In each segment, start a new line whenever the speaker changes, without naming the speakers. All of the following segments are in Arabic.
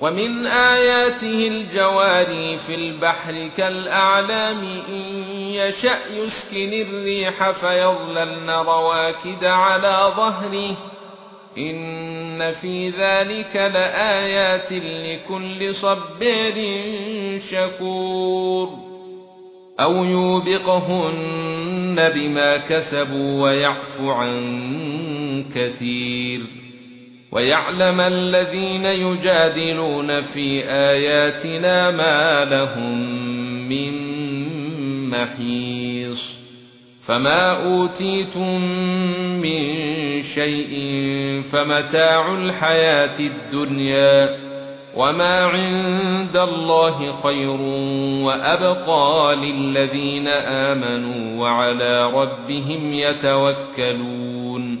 ومن آياته الجواري في البحر كالأعلام إن يشأ يسكن الريح فيظللن رواكد على ظهره. إن في ذلك لآيات لكل صبر شكور. أو يوبقهن بما كسبوا ويعفو عن كثير. ويعلم الذين يجادلون في آياتنا ما لهم من محيص فما أوتيتم من شيء فمتاع الحياة الدنيا وما عند الله خير وأبقى للذين آمنوا وعلى ربهم يتوكلون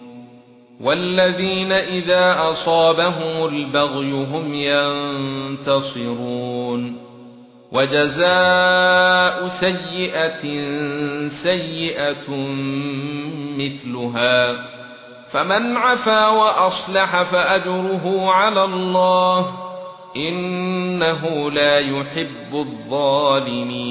والذين إذا أصابهم البغي هم ينتصرون. وجزاء سيئة سيئة مثلها. فمن عفا وأصلح فأجره على الله إنه لا يحب الظالمين.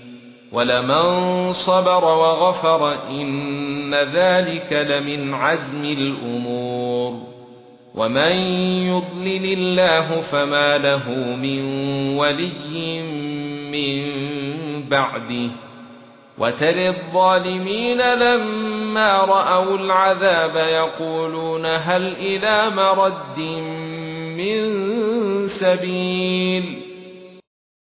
ولمن صبر وغفر ان ذلك لمن عزم الأمور ومن يضلل الله فما له من ولي من بعده وترى الظالمين لما راوا العذاب يقولون هل إلى مرد من سبيل